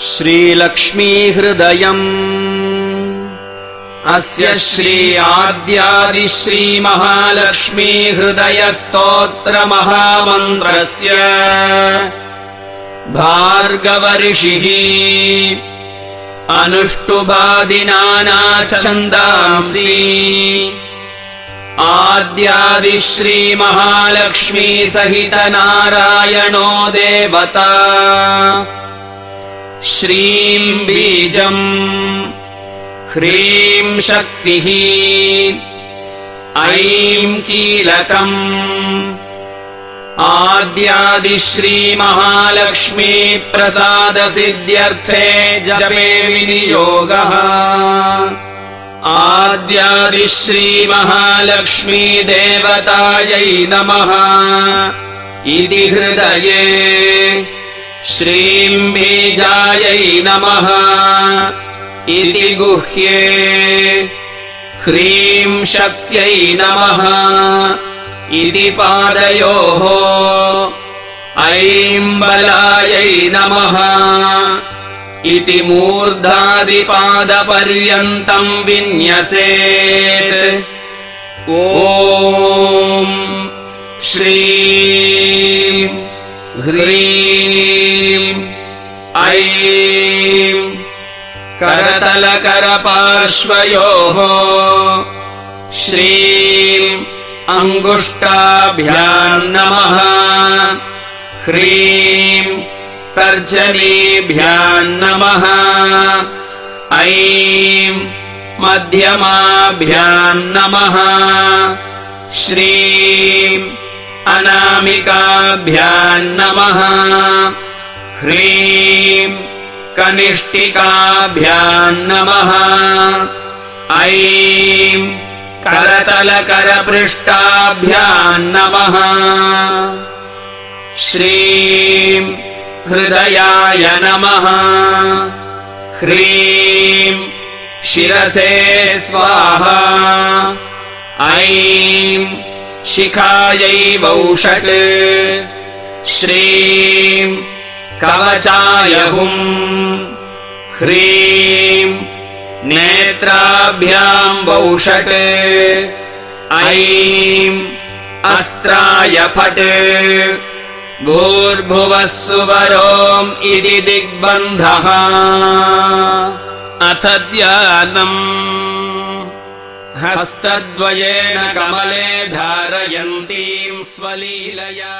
श्रीलक्ष्मीहृदयम्। अस्य श्री आद्यादिश्रीमहालक्ष्मीहृदयस्तोत्रमहामन्त्रस्य भार्गवऋषिः अनुष्टुभादिनानाचन्दांसि आद्यादिश्रीमहालक्ष्मी सहित नारायणो देवता श्रीम् बीजम् ह्रीम् शक्तिः ऐम् कीलकम् आद्यादिश्रीमहालक्ष्मी प्रसादसिद्ध्यर्थे जपे विनियोगः आद्यादिश्रीमहालक्ष्मी देवतायै नमः इति हृदये श्रीम् बीजायै नमः इति गुह्ये ह्रीम् शक्त्यै नमः इति पादयोः ऐम् बलायै नमः इति मूर्धादिपादपर्यन्तम् विन्यसेत्। ॐ श्री ऐम् करतलकरपार्श्वयोः श्रीम् अङ्गुष्टाभ्याम् नमः। ह्रीम् तर्जनीभ्याम् नमः। ऐम् मध्यमाभ्याम् नमः। श्रीम् अनामिकाभ्याम् नमः। ह्रीम् कनिष्ठिकाभ्याम् नमः। ऐम् करतलकरपृष्ठाभ्याम् नमः। श्रीम् हृदयाय नमः। ह्रीम् शिरसे स्वाहा। ऐम् शिखायै वौषट् श्रीम् कवचाय हुम् ह्रीम् नेत्राभ्याम् वौषट्। ऐम् अस्त्राय फट्। भूर्भुवः सुवरोम् इति दिग्बन्धः। अथ ध्यानम् हस्तद्वयेन कमले धारयन्तीम् स्वलीलया